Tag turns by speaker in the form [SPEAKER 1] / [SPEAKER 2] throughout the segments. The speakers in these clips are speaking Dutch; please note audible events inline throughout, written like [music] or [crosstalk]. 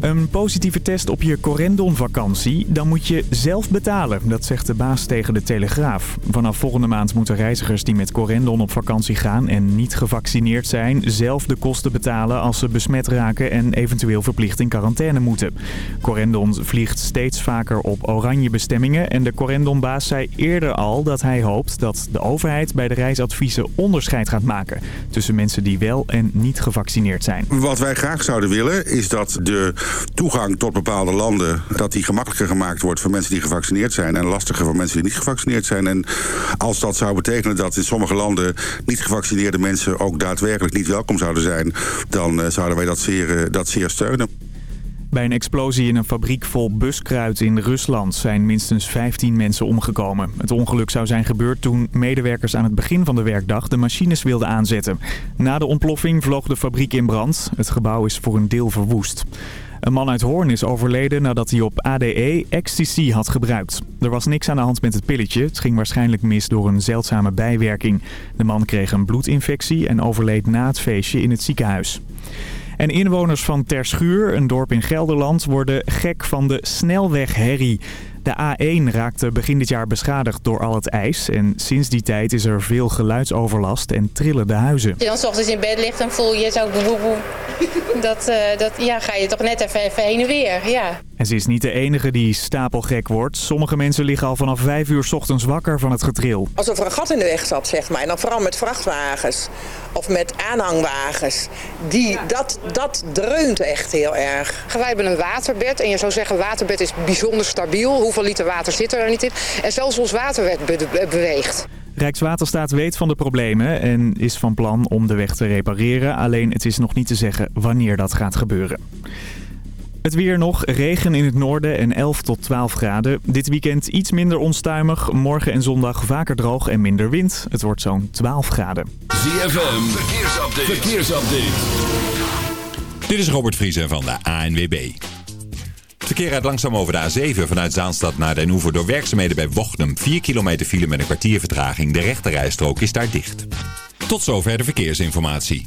[SPEAKER 1] Een positieve test op je Corendon-vakantie, dan moet je zelf betalen. Dat zegt de baas tegen de Telegraaf. Vanaf volgende maand moeten reizigers die met Corendon op vakantie gaan en niet gevaccineerd zijn... zelf de kosten betalen als ze besmet raken en eventueel verplicht in quarantaine moeten. Corendon vliegt steeds vaker op oranje bestemmingen... en de Corendon-baas zei eerder al dat hij hoopt dat de overheid bij de reisadviezen onderscheid gaat maken... tussen mensen die wel en niet gevaccineerd zijn.
[SPEAKER 2] Wat wij graag zouden willen is dat de toegang tot bepaalde landen... dat die gemakkelijker gemaakt wordt voor mensen die gevaccineerd zijn... en lastiger voor mensen die niet gevaccineerd zijn. En als dat zou betekenen dat in sommige landen... niet gevaccineerde mensen ook daadwerkelijk niet welkom zouden zijn... dan eh, zouden wij dat zeer, eh, dat zeer steunen.
[SPEAKER 1] Bij een explosie in een fabriek vol buskruid in Rusland zijn minstens 15 mensen omgekomen. Het ongeluk zou zijn gebeurd toen medewerkers aan het begin van de werkdag de machines wilden aanzetten. Na de ontploffing vloog de fabriek in brand. Het gebouw is voor een deel verwoest. Een man uit Hoorn is overleden nadat hij op ADE ecstasy had gebruikt. Er was niks aan de hand met het pilletje. Het ging waarschijnlijk mis door een zeldzame bijwerking. De man kreeg een bloedinfectie en overleed na het feestje in het ziekenhuis. En inwoners van Terschuur, een dorp in Gelderland, worden gek van de snelwegherrie. De A1 raakte begin dit jaar beschadigd door al het ijs. En sinds die tijd is er veel geluidsoverlast en trillen de huizen.
[SPEAKER 3] Als je dan s ochtends in bed ligt, dan voel je zo boe, boe. Dat, uh, dat ja, ga je toch net even, even heen en weer, ja.
[SPEAKER 1] En ze is niet de enige die stapelgek wordt. Sommige mensen liggen al vanaf 5 uur s ochtends wakker van het getril.
[SPEAKER 4] Alsof er een gat in de weg zat, zeg maar. En dan vooral met vrachtwagens of met aanhangwagens. Die, dat, dat dreunt echt heel erg.
[SPEAKER 5] Wij hebben een waterbed. En je zou zeggen, waterbed is bijzonder stabiel. Hoeveel liter water zit er niet in? En zelfs ons waterbed be beweegt.
[SPEAKER 1] Rijkswaterstaat weet van de problemen en is van plan om de weg te repareren. Alleen het is nog niet te zeggen wanneer dat gaat gebeuren. Het weer nog, regen in het noorden en 11 tot 12 graden. Dit weekend iets minder onstuimig, morgen en zondag vaker droog en minder wind. Het wordt zo'n 12 graden.
[SPEAKER 6] ZFM, verkeersupdate. verkeersupdate. Dit is Robert Vriezen van de ANWB. Verkeer rijdt langzaam over de A7 vanuit Zaanstad naar Den Hoever door werkzaamheden bij Wochnum. 4 kilometer file met een kwartier vertraging. De rechterrijstrook is daar dicht. Tot zover de verkeersinformatie.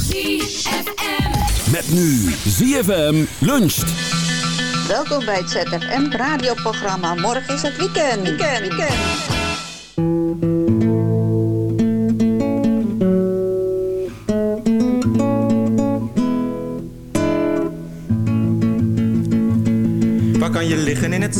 [SPEAKER 7] ZFM.
[SPEAKER 6] Met nu ZFM luncht.
[SPEAKER 8] Welkom bij het ZFM radioprogramma. Morgen is het weekend. Weekend, weekend.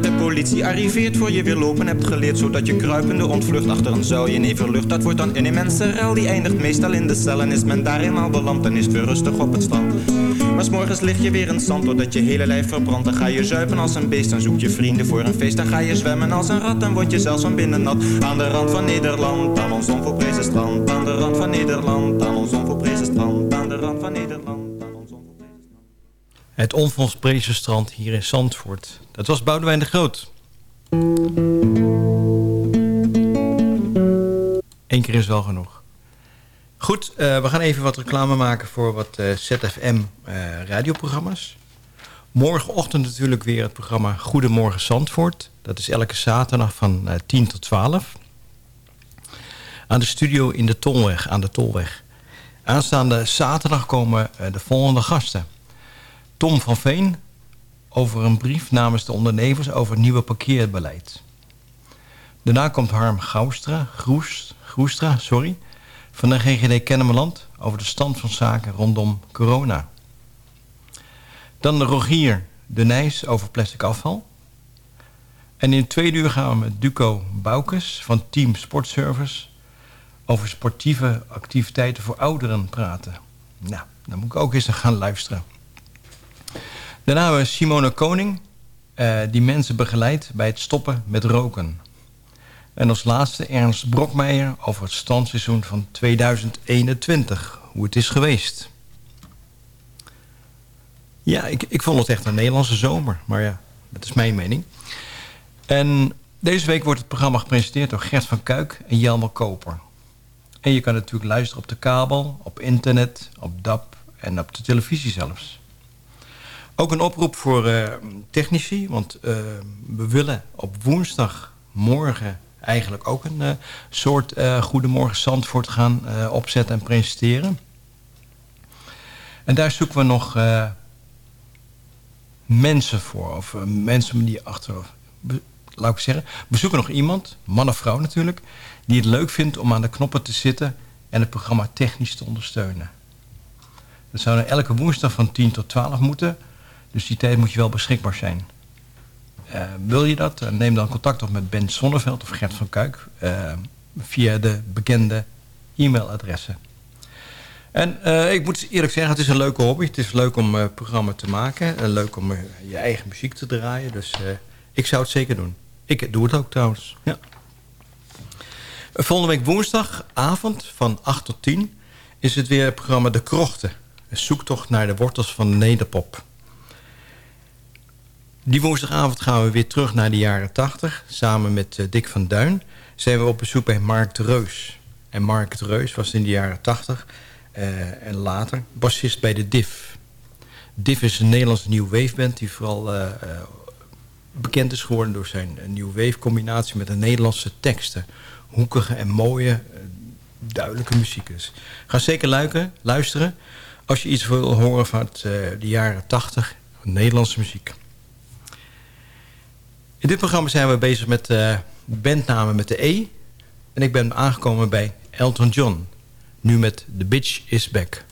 [SPEAKER 9] De politie arriveert voor je weer lopen hebt geleerd Zodat je kruipende ontvlucht achter een zuilje in everlucht Dat wordt dan een immense rel, die eindigt meestal in de cel En is men daar eenmaal beland, dan is het weer rustig op het strand. Maar s'morgens lig je weer in zand, doordat je hele lijf verbrandt. Dan ga je zuipen als een beest, dan zoek je vrienden voor een feest. Dan ga je zwemmen als een rat, dan word je zelfs van binnen nat. Aan de rand van Nederland, aan ons onvolprezen strand. Aan de rand van Nederland, aan ons onvolprezen
[SPEAKER 10] Het onvolprezen strand hier in Zandvoort. Dat was Boudewijn de Groot. Eén keer is wel genoeg. Goed, eh, we gaan even wat reclame maken voor wat eh, ZFM eh, radioprogramma's. Morgenochtend natuurlijk weer het programma Goedemorgen Zandvoort. Dat is elke zaterdag van 10 tot 12. Aan de studio in de Tolweg, aan de Tolweg. Aanstaande zaterdag komen de volgende gasten. Tom van Veen over een brief namens de ondernemers over het nieuwe parkeerbeleid. Daarna komt Harm Goustra, Groes, Groestra sorry, van de GGD Kennemerland over de stand van zaken rondom corona. Dan de Rogier de Nijs over plastic afval. En in tweede uur gaan we met Duco Boukes van Team Sportservice over sportieve activiteiten voor ouderen praten. Nou, dan moet ik ook eens gaan luisteren. Daarna hebben we Simone Koning, eh, die mensen begeleidt bij het stoppen met roken. En als laatste Ernst Brokmeijer over het standseizoen van 2021. Hoe het is geweest. Ja, ik, ik vond het echt een Nederlandse zomer. Maar ja, dat is mijn mening. En deze week wordt het programma gepresenteerd door Gert van Kuik en Jelmer Koper. En je kan natuurlijk luisteren op de kabel, op internet, op DAP en op de televisie zelfs. Ook een oproep voor uh, technici, want uh, we willen op woensdagmorgen eigenlijk ook een uh, soort Goedemorgen Zandvoort gaan opzetten en presenteren. En daar zoeken we nog mensen voor, of mensen die achter, laat ik zeggen, we zoeken nog iemand, man of vrouw natuurlijk, die het leuk vindt om aan de knoppen te zitten en het programma technisch te ondersteunen. Dat zou elke woensdag van 10 tot 12 moeten. Dus die tijd moet je wel beschikbaar zijn. Uh, wil je dat? Uh, neem dan contact op met Ben Sonneveld of Gert van Kuik. Uh, via de bekende e-mailadressen. En ik moet eerlijk zeggen, het is een leuke hobby. Het is leuk om een programma te maken. En leuk om je eigen muziek te draaien. Dus ik zou het zeker doen. Ik doe het ook trouwens. Ja. Volgende week woensdagavond van 8 tot 10 is het weer het programma De Krochten. Een zoektocht naar de wortels van de nederpop. Die woensdagavond gaan we weer terug naar de jaren 80. Samen met uh, Dick van Duin zijn we op bezoek bij Mark Reus. En Mark Reus was in de jaren 80 uh, en later bassist bij de Div. Div is een Nederlandse new wave band die vooral uh, bekend is geworden door zijn new wave combinatie met de Nederlandse teksten. Hoekige en mooie, duidelijke muziek. Ga zeker luiken, luisteren als je iets wil horen van de jaren 80, Nederlandse muziek. In dit programma zijn we bezig met uh, bandnamen met de E. En ik ben aangekomen bij Elton John. Nu met The Bitch Is Back.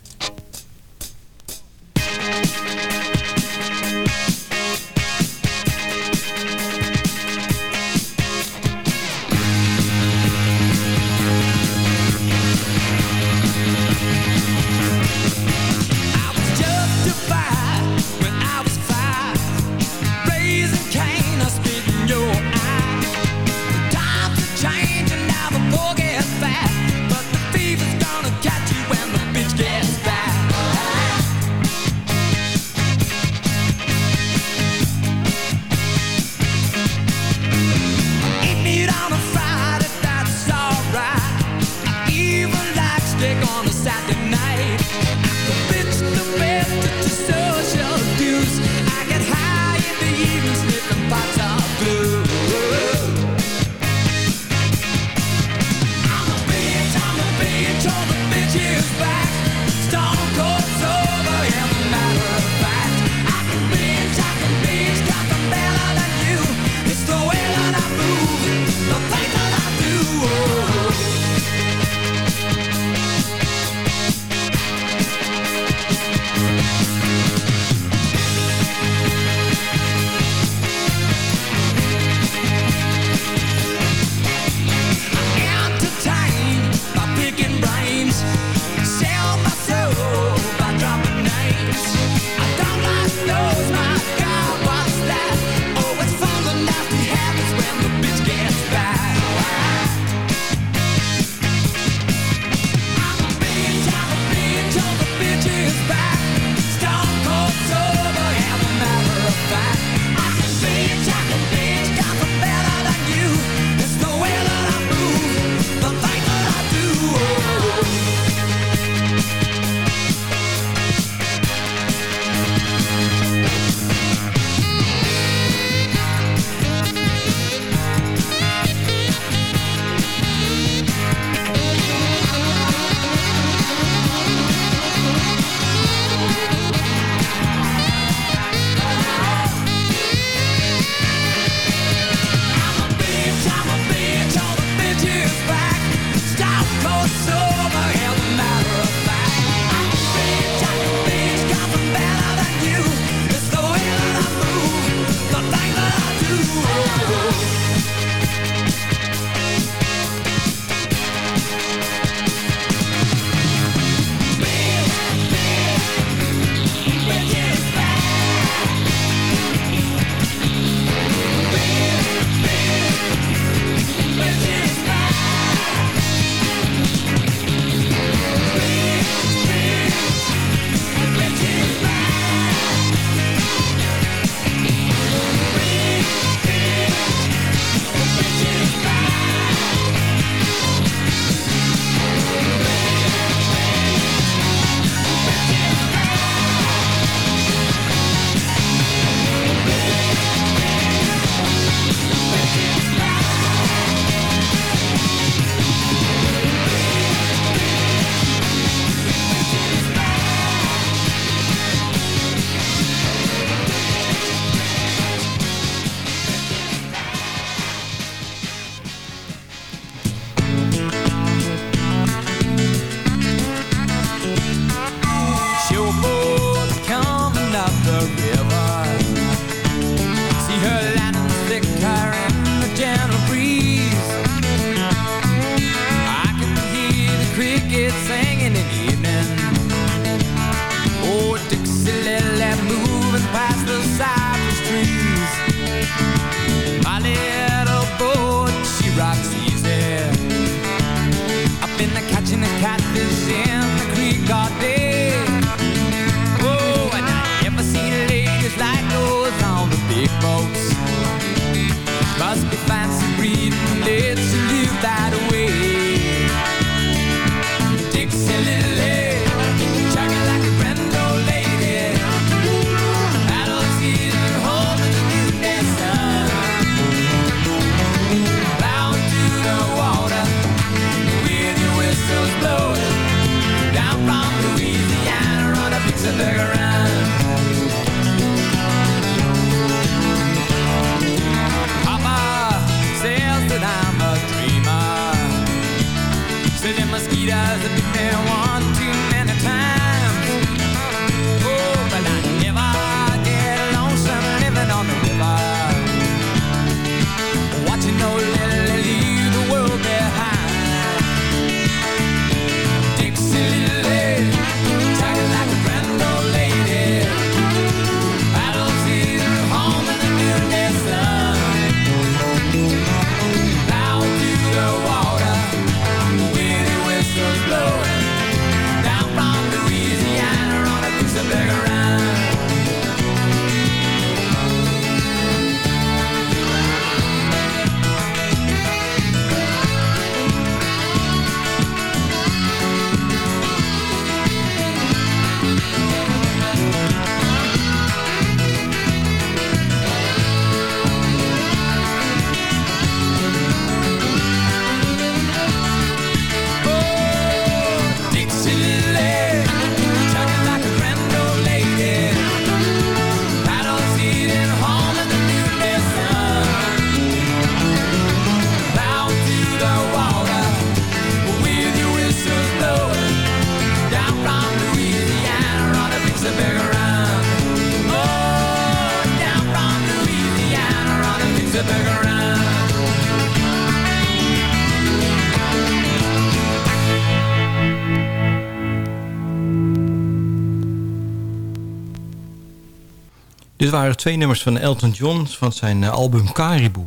[SPEAKER 10] Dit waren twee nummers van Elton John van zijn eh, album Caribou.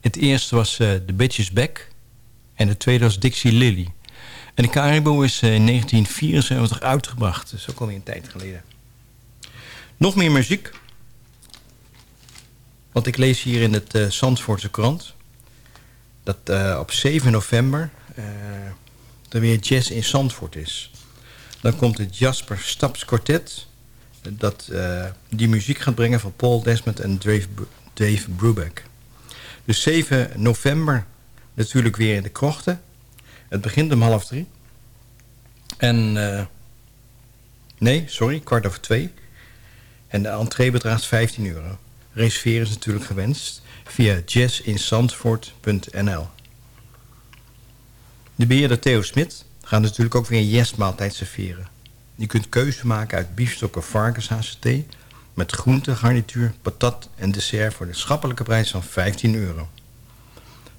[SPEAKER 10] Het eerste was eh, The Bitch is Back en de tweede was Dixie Lily. En de Caribou is eh, in 1974 uitgebracht, dus ook alweer een tijd geleden. Nog meer muziek. Want ik lees hier in het eh Zandvoortse krant... dat eh, op 7 november er weer jazz in Zandvoort is. Dan komt het Jasper Staps Quartet... dat eh, die muziek gaat brengen van Paul Desmond en Dave, Dave Brubeck. Dus 7 november natuurlijk weer in de krochten. Het begint om half drie. En... eh, nee, sorry, kwart over twee. En de entree bedraagt 15 euro. Reserveren is natuurlijk gewenst via jazzinzandvoort.nl. De beheerder Theo Smit gaat natuurlijk ook weer een yes-maaltijd serveren. Je kunt keuze maken uit biefstok of varkens met groente, garnituur, patat en dessert voor de schappelijke prijs van 15 euro.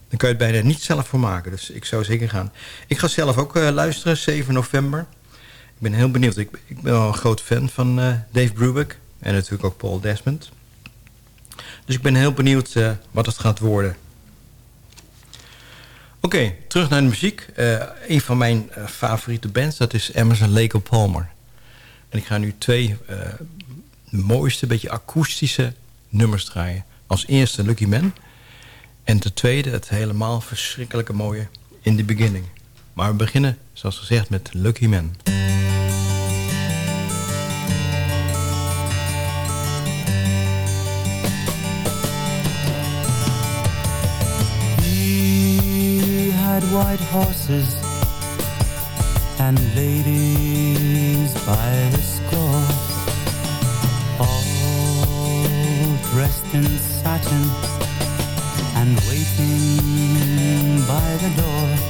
[SPEAKER 10] Dan kan je het bijna niet zelf voor maken, dus ik zou zeker gaan. Ik ga zelf ook eh, luisteren, 7 november. Ik ben heel benieuwd. Ik, ik ben wel een groot fan van eh, Dave Brubeck en natuurlijk ook Paul Desmond. Dus ik ben heel benieuwd eh, wat het gaat worden. Oké, terug naar de muziek. Eh, een van mijn eh, favoriete bands, dat is Emerson Lake Palmer. En ik ga nu twee eh, mooiste, beetje akoestische nummers draaien. Als eerste Lucky Man. En ten tweede het helemaal verschrikkelijke mooie In the Beginning. Maar we beginnen, zoals gezegd, met Lucky Man.
[SPEAKER 11] White horses and ladies by the score, all dressed in satin and waiting by the door.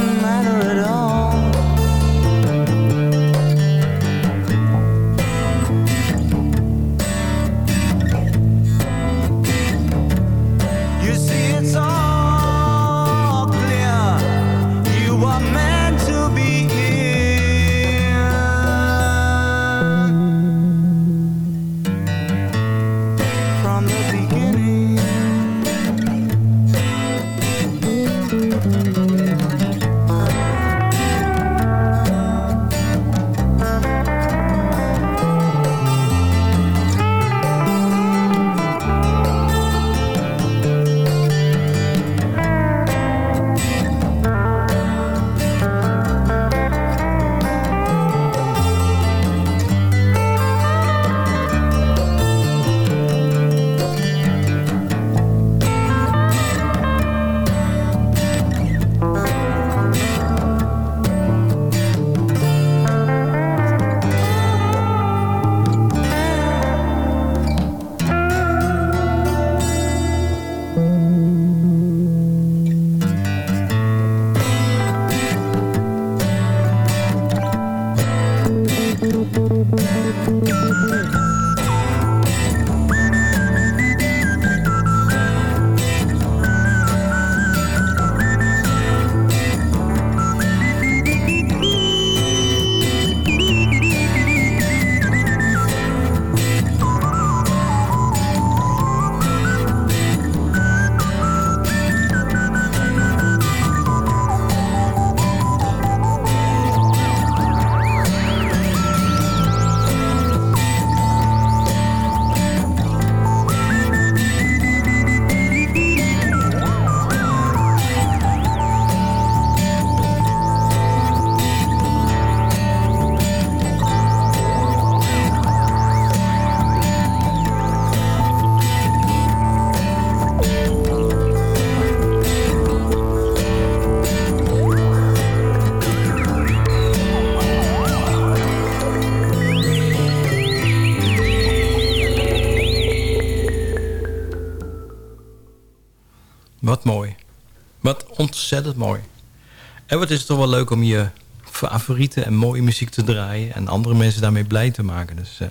[SPEAKER 11] Doesn't matter at all.
[SPEAKER 10] Mooi. En wat is het toch wel leuk om je favoriete en mooie muziek te draaien... en andere mensen daarmee blij te maken. Dus eh,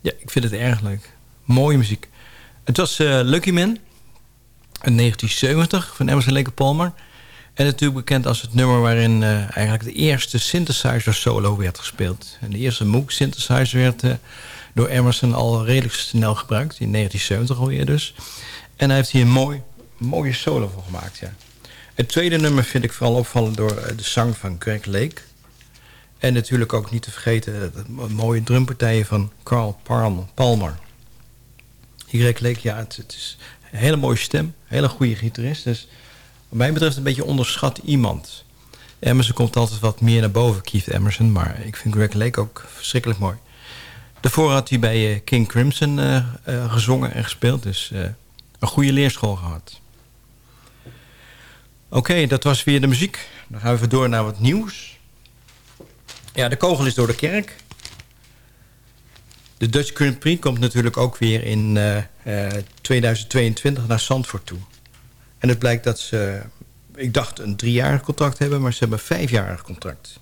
[SPEAKER 10] ja, ik vind het erg leuk. Mooie muziek. Het was eh, Lucky Man in 1970 van Emerson Lake Palmer. En natuurlijk bekend als het nummer waarin eh, eigenlijk de eerste synthesizer solo werd gespeeld. En de eerste Moog synthesizer werd door Emerson al redelijk snel gebruikt. In 1970 alweer dus. En hij heeft hier een mooi, mooie solo voor gemaakt. Ja. Het tweede nummer vind ik vooral opvallend door eh, de zang van Greg Lake. En natuurlijk ook niet te vergeten de mooie drumpartijen van Carl Palm- Palmer. Greg Lake, ja, het, is een hele mooie stem. Hele goede gitarist. Dus wat mij betreft een beetje onderschat iemand. Emerson komt altijd wat meer naar boven, Keith Emerson. Maar ik vind Greg Lake ook verschrikkelijk mooi. Daarvoor had hij bij eh, King Crimson eh, eh, gezongen en gespeeld. Dus eh, een goede leerschool gehad. Oké, dat was weer de muziek. Dan gaan we even door naar wat nieuws. Ja, de kogel is door de kerk. De Dutch Grand Prix komt natuurlijk ook weer in eh, eh, 2022 naar Zandvoort toe. En het blijkt dat ze, ik dacht, een driejarig contract hebben... maar ze hebben een vijfjarig contract.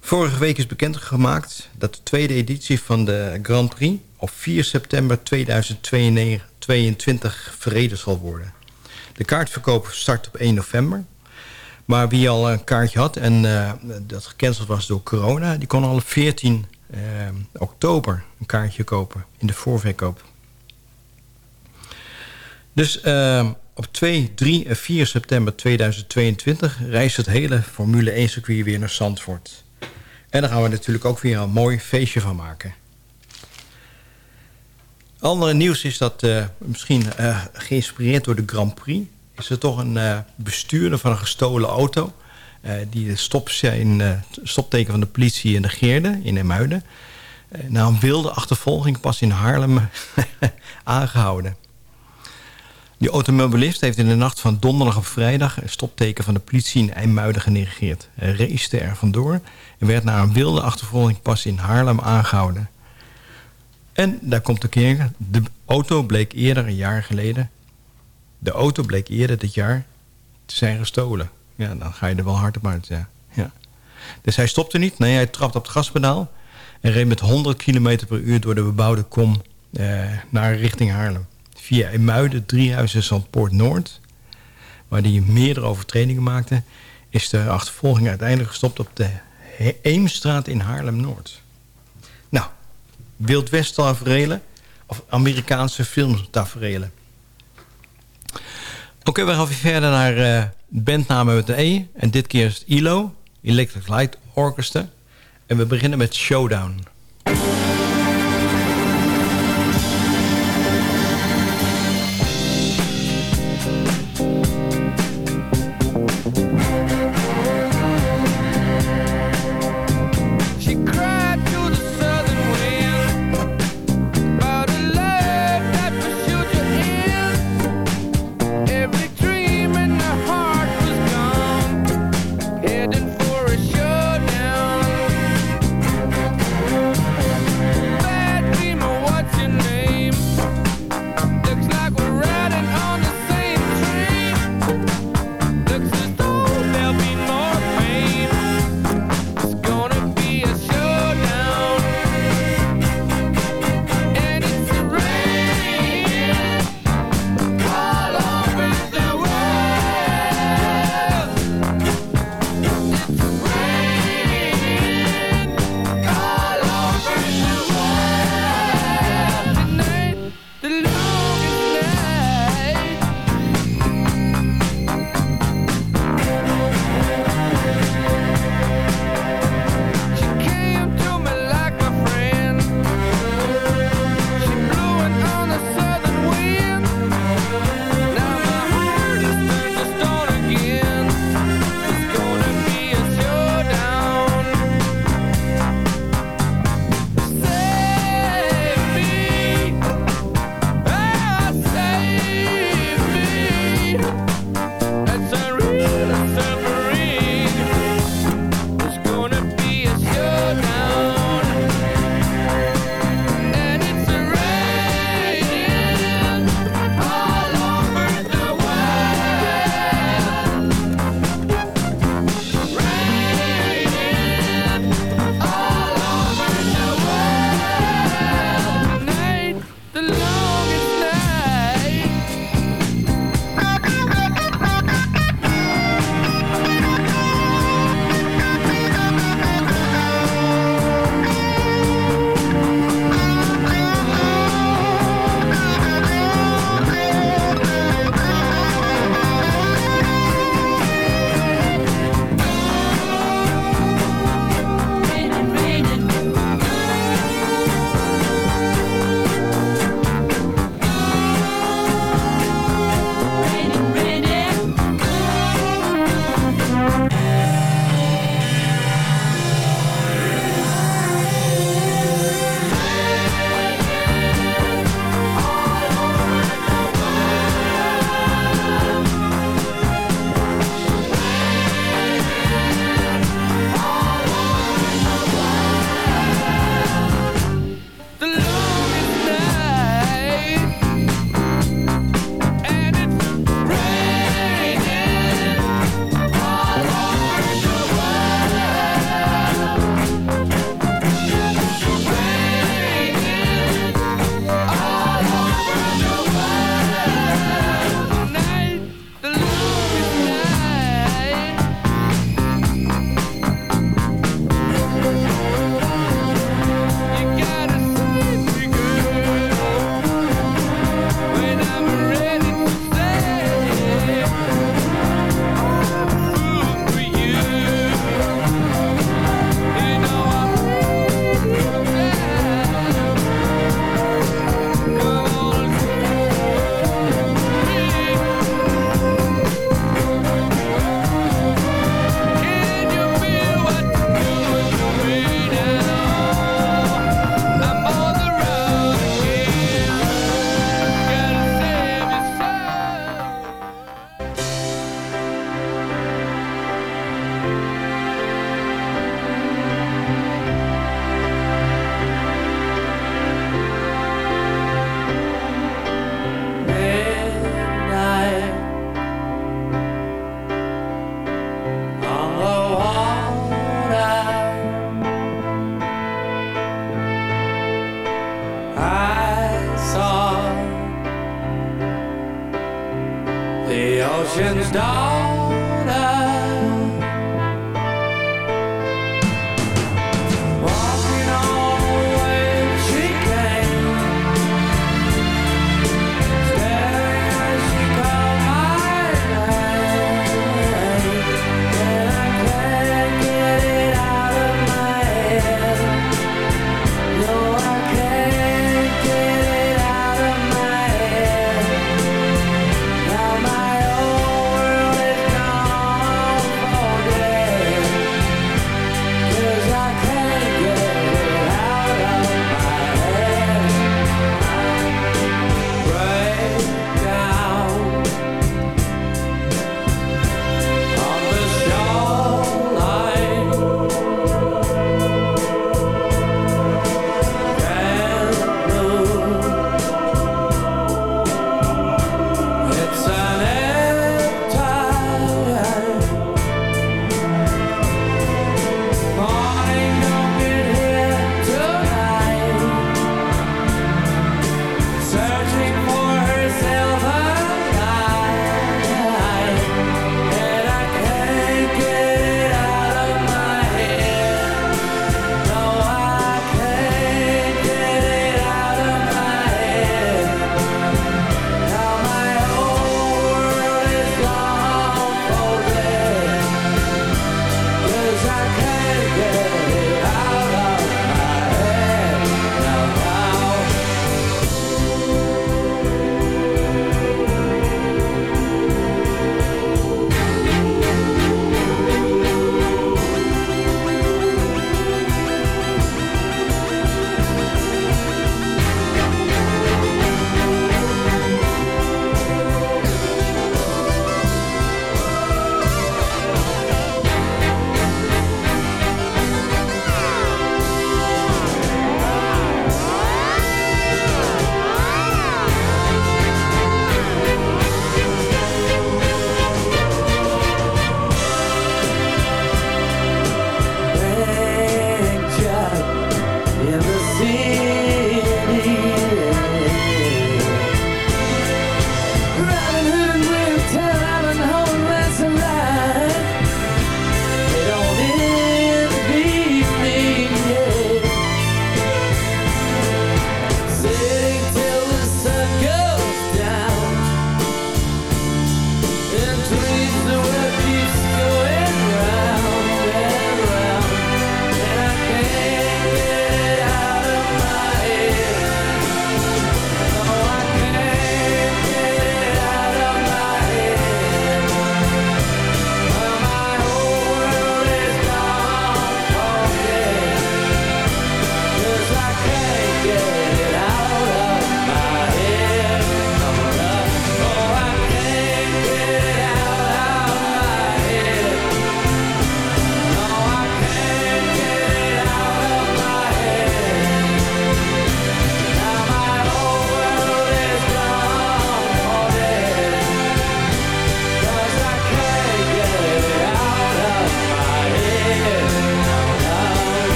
[SPEAKER 10] Vorige week is bekendgemaakt dat de tweede editie van de Grand Prix... op 4 september 2022 verreden zal worden. De kaartverkoop start op 1 november. Maar wie al een kaartje had en eh, dat gecanceld was door corona... die kon al op 14 eh, oktober een kaartje kopen in de voorverkoop. Dus eh, op 2, 3 en 4 september 2022 reist het hele Formule 1 circuit weer naar Zandvoort. En daar gaan we natuurlijk ook weer een mooi feestje van maken. Andere nieuws is dat uh, misschien uh, geïnspireerd door de Grand Prix... is er toch een uh, bestuurder van een gestolen auto... die de zijn, stopteken van de politie negeerde in Emuiden... na een wilde achtervolging pas in Haarlem [laughs] aangehouden. Die automobilist heeft in de nacht van donderdag op vrijdag... een stopteken van de politie in IJmuiden genegeerd. Hij race er vandoor en werd na een wilde achtervolging pas in Haarlem aangehouden. En daar komt de keer. De auto bleek eerder een jaar geleden... De auto bleek eerder dit jaar te zijn gestolen. Ja, dan ga je er wel hard op uit, ja. ja. Dus hij stopte niet. Nee, hij trapte op het gaspedaal... en reed met 100 km per uur door de bebouwde kom... Eh, naar richting Haarlem via Emuiden, Driehuizen, Zandpoort Noord... waar hij meerdere overtredingen maakte... is de achtervolging uiteindelijk gestopt op de Eemstraat in Haarlem-Noord. Wild West of Amerikaanse filmtaferelen. Oké, we gaan weer verder naar uh, bandnamen met de E. En dit keer is het ILO, Electric Light Orchestra. En we beginnen met showdown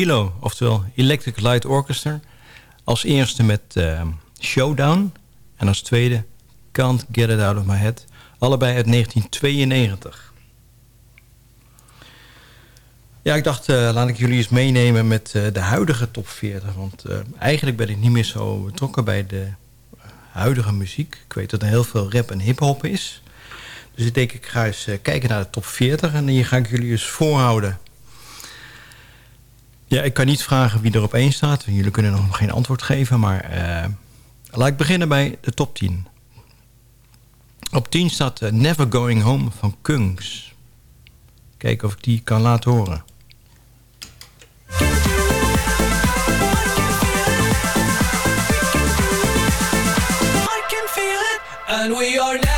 [SPEAKER 10] ELO, oftewel Electric Light Orchestra. Als eerste met eh, Showdown. En als tweede Can't Get It Out of My Head. Allebei uit 1992. Ja, ik dacht, eh, laat ik jullie eens meenemen met eh, de huidige top 40. Want eigenlijk ben ik niet meer zo betrokken bij de huidige muziek. Ik weet dat er heel veel rap en hip-hop is. Dus ik denk, ik ga eens kijken naar de top 40. En hier ga ik jullie eens voorhouden ja, ik kan niet vragen wie er op één staat. Jullie kunnen nog geen antwoord geven, maar uh, laat ik beginnen bij de top 10. Op 10 staat eh, Never Going Home van Kungs. Kijken of ik die kan laten horen.
[SPEAKER 12] And we are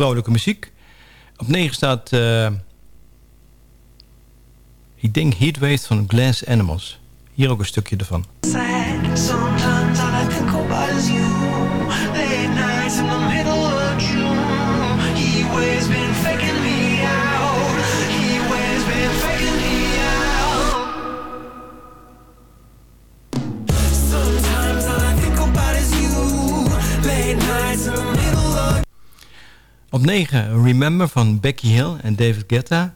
[SPEAKER 13] vrolijke muziek. Op 9 staat... eh, ik denk Heatwave van Glass Animals. Hier ook een stukje ervan. Op 9 Remember van Becky Hill en David Guetta.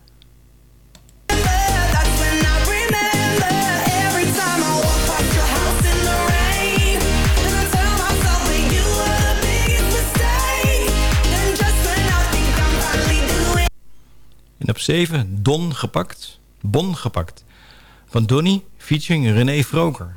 [SPEAKER 13] En op 7 Don gepakt. Bon gepakt. Van Donny featuring René
[SPEAKER 14] gepakt.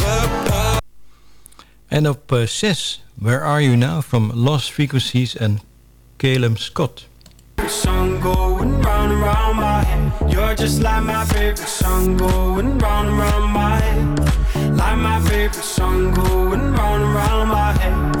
[SPEAKER 13] En op eh, 6 Where Are You Now from Lost Frequencies en Caleb Scott.
[SPEAKER 15] Song going round and round my head. You're just like my favorite song going round and round my head. Like my favorite song going round and round my head.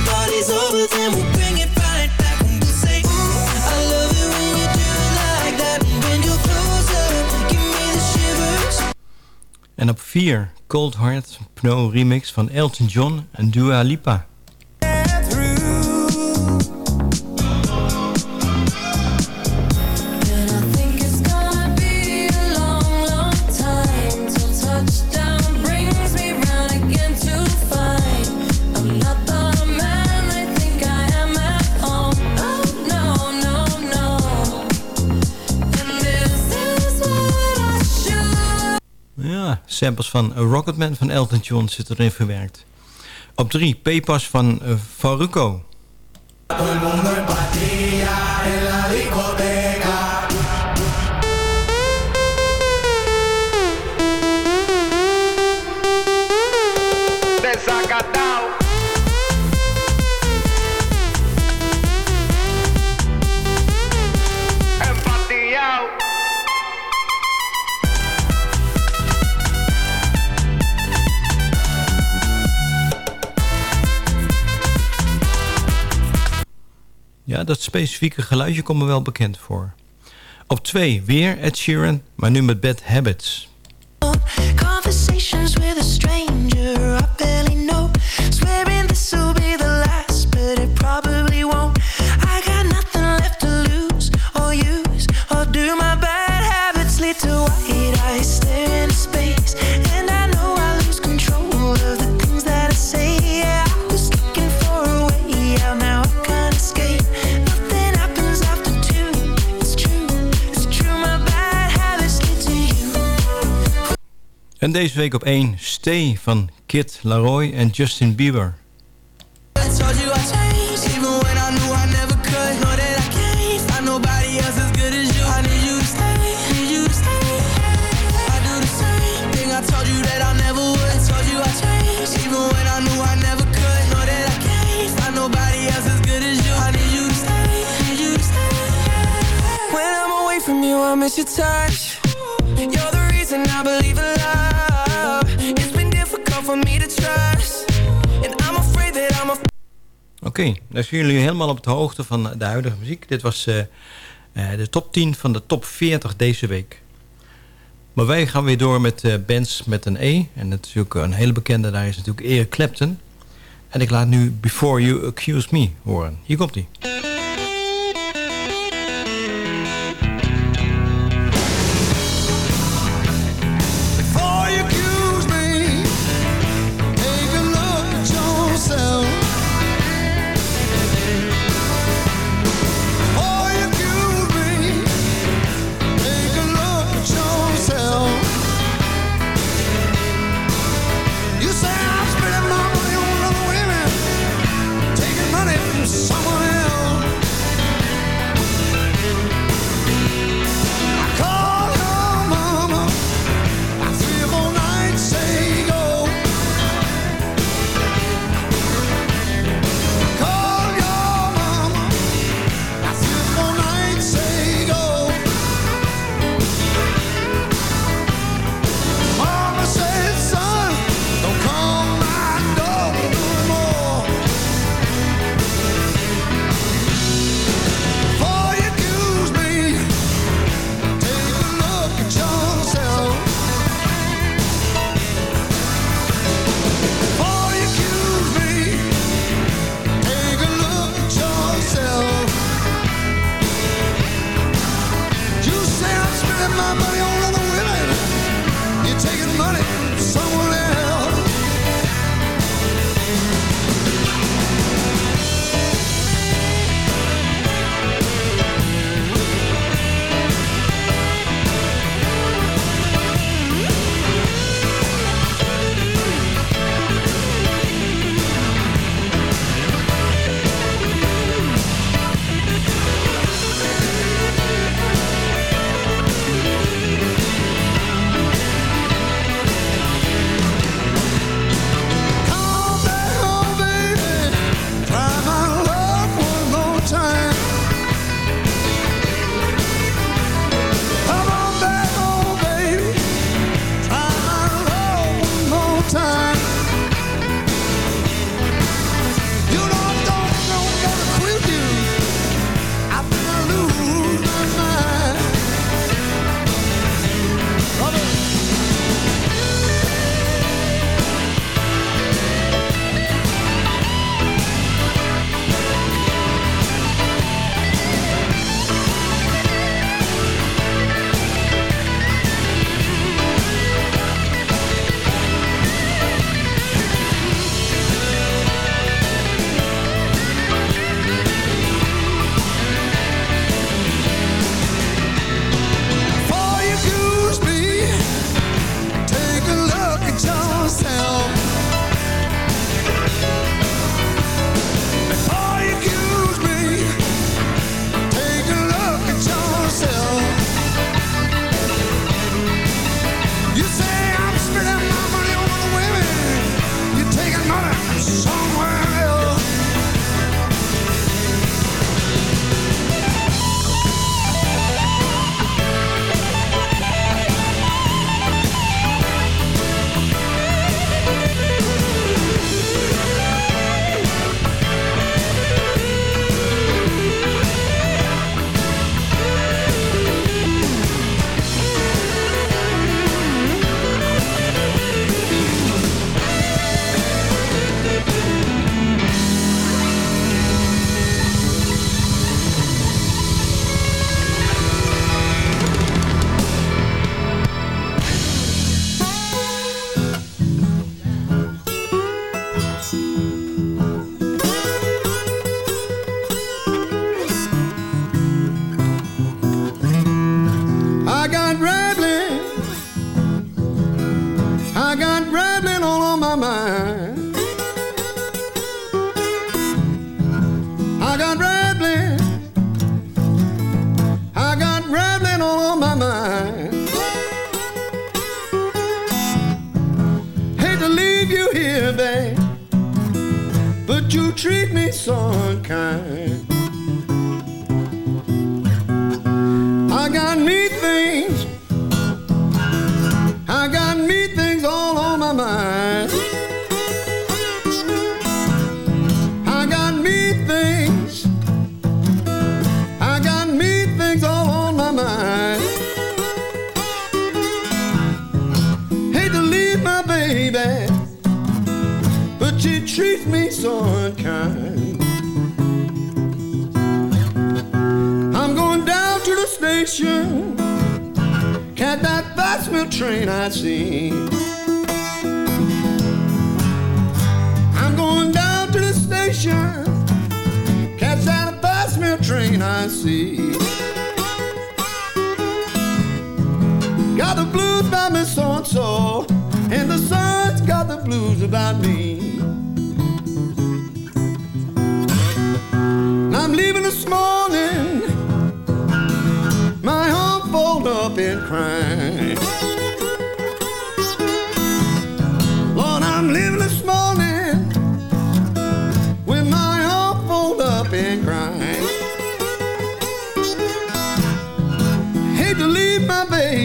[SPEAKER 13] En op 4 Cold Heart Pno remix van Elton John en Dua Lipa. Samples van Rocketman van Elton John zitten erin verwerkt. Op 3 Pepas van uh, Farruko.
[SPEAKER 15] Todo
[SPEAKER 13] Dat specifieke geluidje komt me wel bekend voor. Op 2 weer Ed Sheeran, maar nu met Bad Habits. En deze week op 1 Stay van Kid Laroy en Justin Bieber.
[SPEAKER 15] I miss your touch.
[SPEAKER 16] Oké, dan zijn jullie helemaal op de hoogte van de huidige muziek. Dit was eh, eh, de top 10 van de top 40 deze week. Maar wij gaan weer door met eh, bands met een E. En natuurlijk een hele bekende daar is natuurlijk Eric Clapton. En ik laat nu Before You Accuse Me horen. Hier komt hij.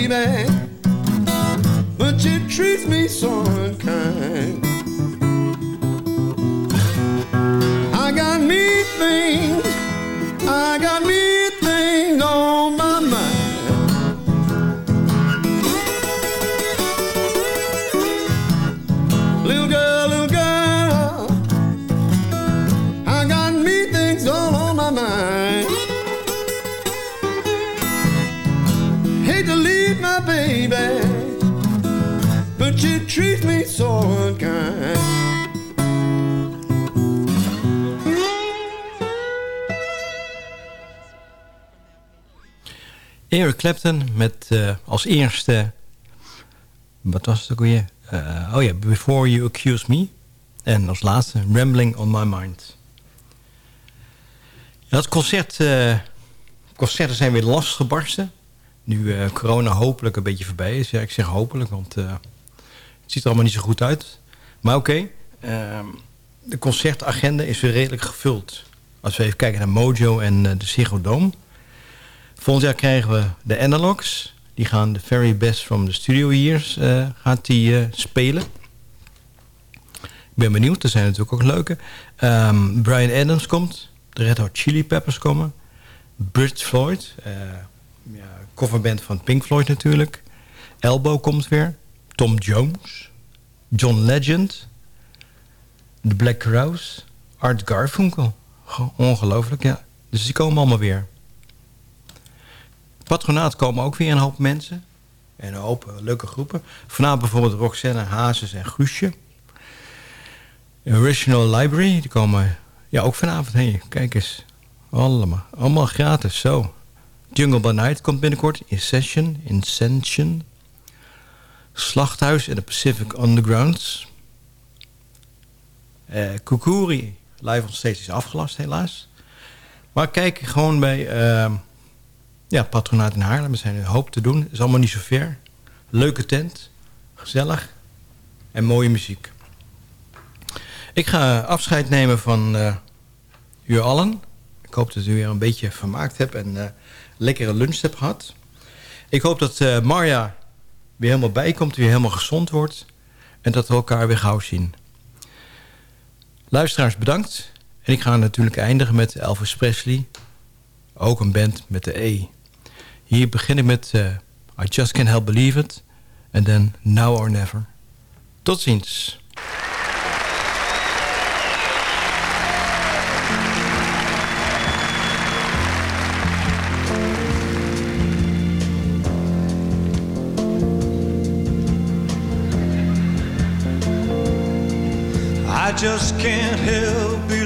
[SPEAKER 17] Baby, but
[SPEAKER 18] she treats me so unkind. I got me things,
[SPEAKER 10] Eric Clapton met eh, als eerste... Wat was het ook weer? Eh, oh ja, Before You Accuse Me. En als laatste Rambling on My Mind. Het concert... eh, concerten zijn weer losgebarsten. Nu corona hopelijk een beetje voorbij is. Ik zeg hopelijk, want het ziet er allemaal niet zo goed uit. Maar oké, ehm, de concertagenda is weer redelijk gevuld. Als we even kijken naar Mojo en de Ziggo Dome... Volgend jaar krijgen we de Analogs. Die gaan de very best from the studio years eh, gaat die, eh, spelen. Ik ben benieuwd. Er zijn natuurlijk ook leuke. Ehm, Brian Adams komt. De Red Hot Chili Peppers komen. Bridge Floyd. eh, ja, coverband van Pink Floyd natuurlijk. Elbow komt weer. Tom Jones. John Legend. The Black Crowes. Art Garfunkel. Ongelooflijk, ja. Dus die komen allemaal weer. Patronaat komen ook weer een hoop mensen. En een hoop eh, leuke groepen. Vanavond bijvoorbeeld Roxanne, Hazes en Guusje. Original Library, die komen ja, ook vanavond heen. Kijk eens. Allemaal, allemaal gratis, zo. Jungle by Night komt binnenkort. Incession, Incension. Slachthuis en de Pacific Undergrounds. Eh Kukuri, live on stage, is afgelast helaas. Maar kijk gewoon bij... ehm, ja, patronaat in Haarlem. Er zijn een hoop te doen. Het is allemaal niet zo ver. Leuke tent. Gezellig. En mooie muziek. Ik ga afscheid nemen van eh, u allen. Ik hoop dat u weer een beetje vermaakt hebt en eh, lekkere lunch hebt gehad. Ik hoop dat eh, Marja weer helemaal bijkomt, weer helemaal gezond wordt. En dat we elkaar weer gauw zien. Luisteraars, bedankt. En ik ga natuurlijk eindigen met Elvis Presley. Ook een band met de E. Hier begin ik met eh, I Just Can't Help Believe It. En dan Now or Never. Tot ziens.
[SPEAKER 19] I just can't help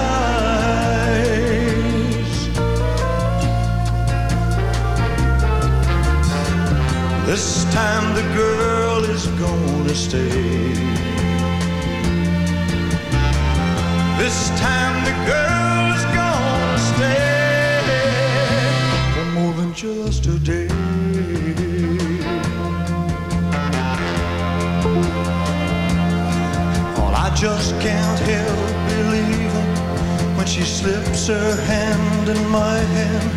[SPEAKER 19] Her hand in my hand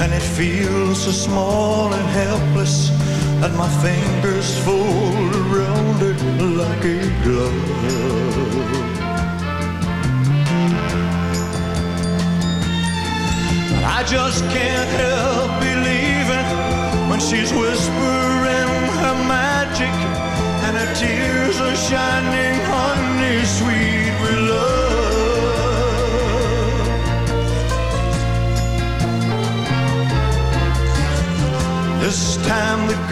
[SPEAKER 19] and it feels so small and helpless that my fingers fold around it like a glove. But I just can't help believing when she's whispering her magic and her tears are shining honey sweet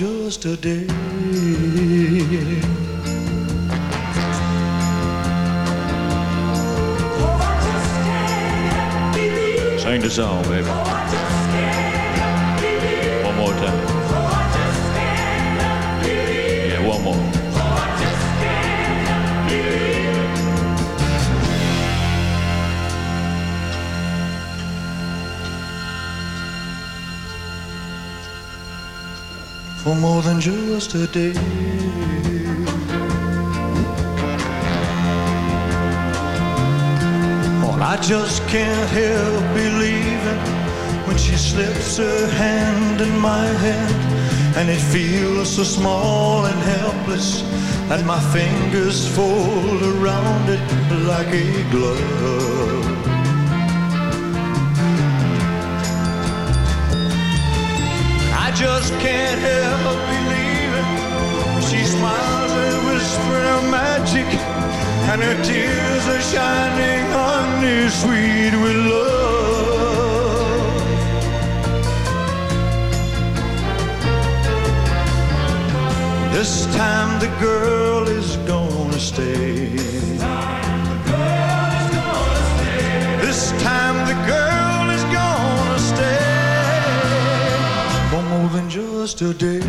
[SPEAKER 19] Just a day.
[SPEAKER 20] Sing the song, baby.
[SPEAKER 19] For more than just a day. Oh, I just can't help believing when she slips her hand in my hand and it feels so small and helpless and my fingers fold around it like a glove. Just can't help believing she smiles and whispers her magic, and her tears are shining honey sweet with love. This time the girl is gonna stay. This time the girl more than just a day.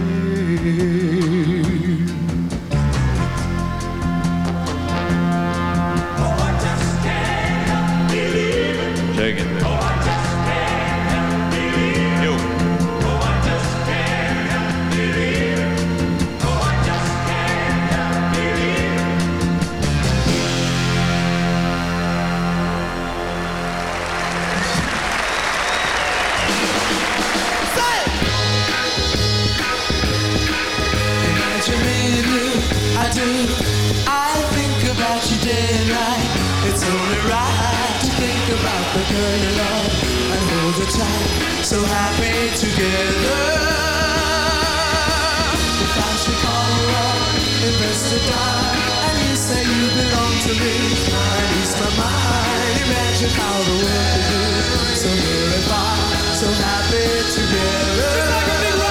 [SPEAKER 15] The girl you love and hold her tight. So happy together. If I should call you up, invest a dime, and you say you belong to me, I lose my mind. Imagine how the world could be so unified, so happy together.